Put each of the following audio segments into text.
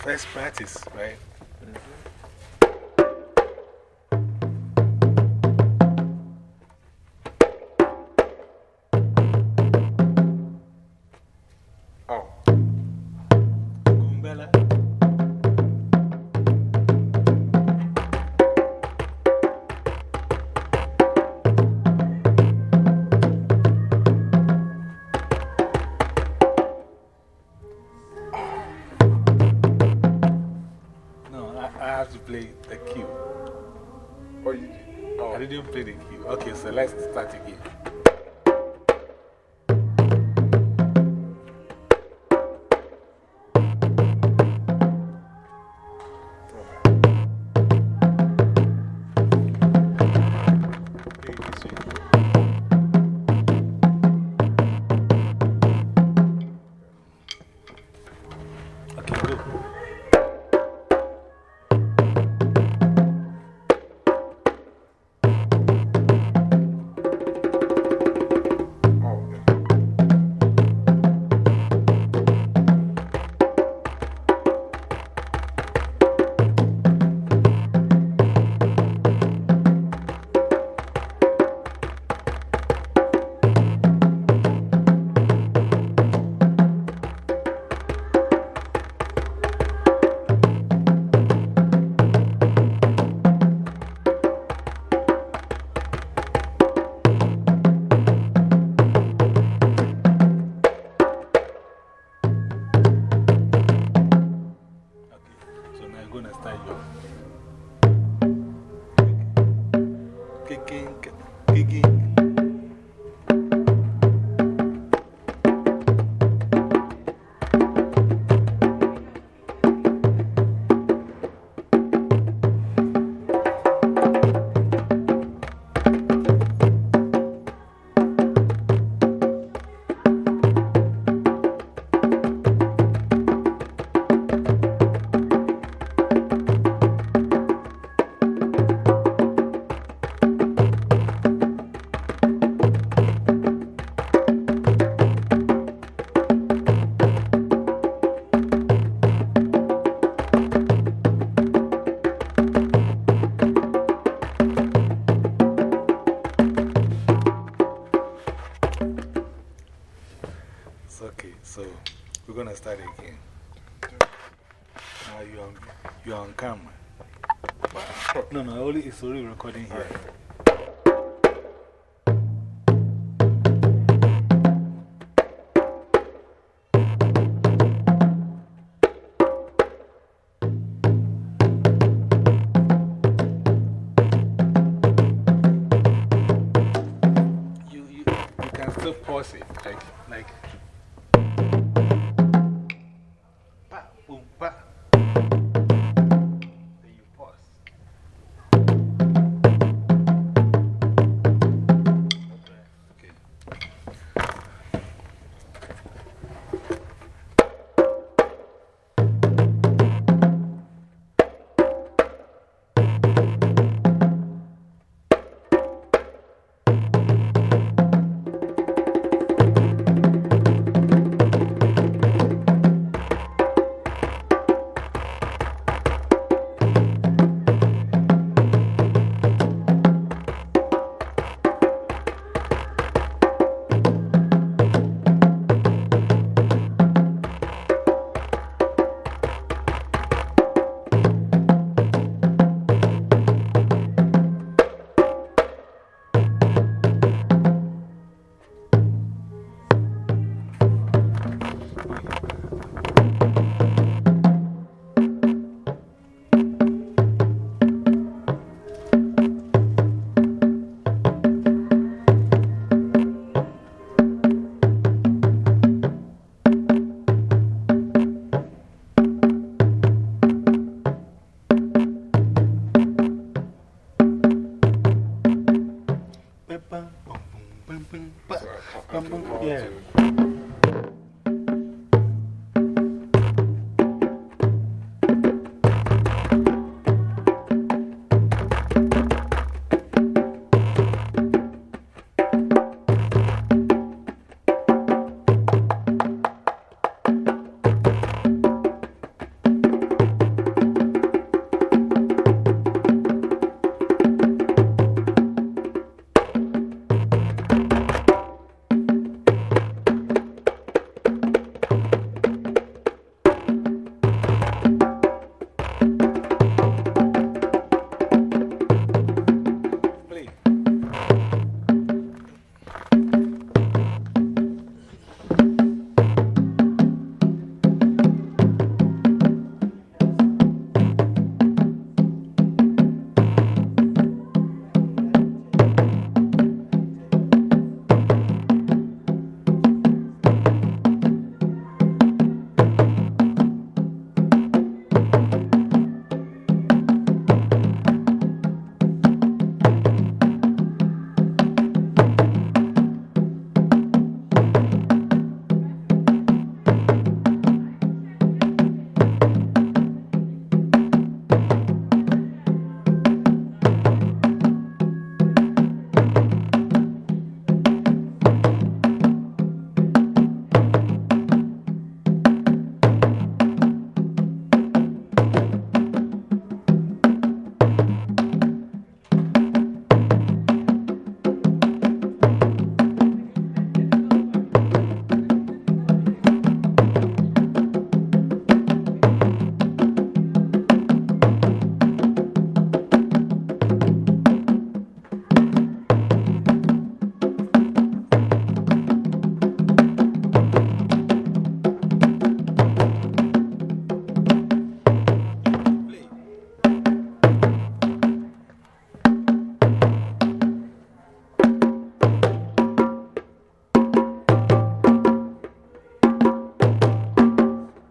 first practice, right? I, have to play the cue. Oh, you, oh. I didn't play the cue. Okay, so let's start again. Okay, so we're going to start again. Now you're on, you're on camera. No, no, only, it's only recording here. You, you, you can still pause it, like, like. Come é on, é? yeah.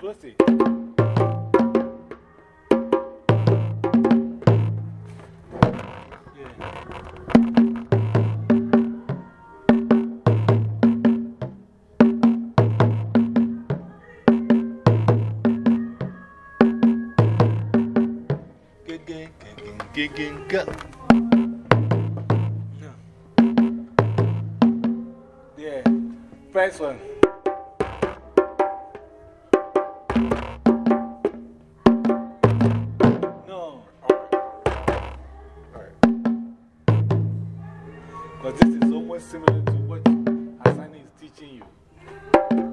Lucy. gigging go. Yeah. First one. similar to what Asani is teaching you,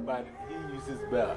but he uses bell.